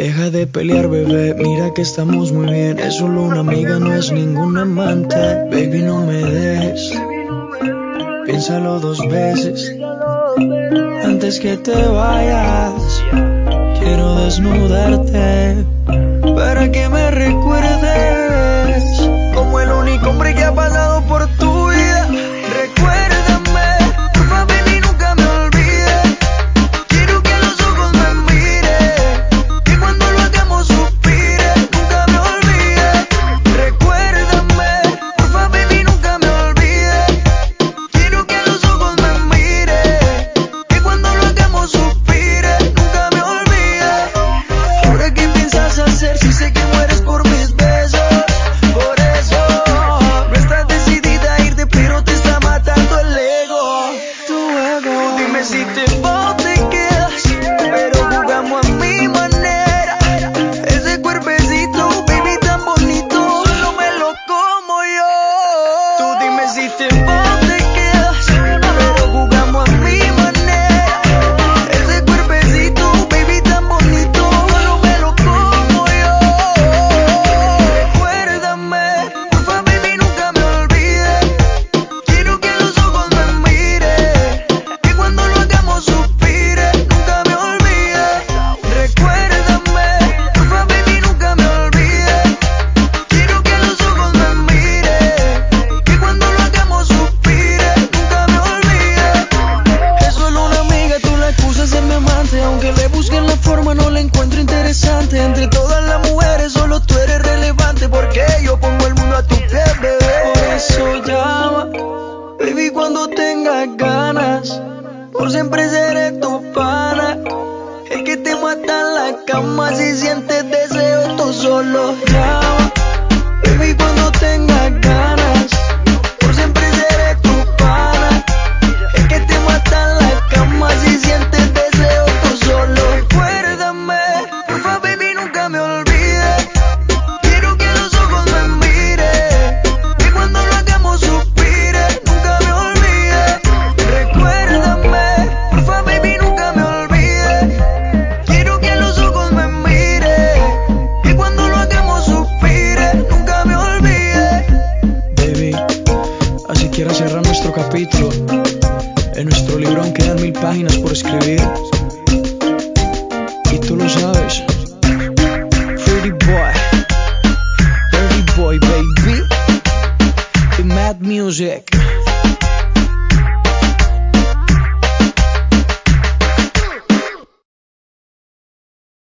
Deja de pelear, bebé, mira que estamos muy bien. Es solo una amiga, no es ningún amante. Baby, no me des. Piénsalo dos veces. Antes que te vayas, quiero desnudarte para que me recuerdes. Easy Timber. much easier. nuestro capítulo, en nuestro libro aún quedan mil páginas por escribir. Y tú lo sabes. Pretty boy, pretty boy baby, y mad music.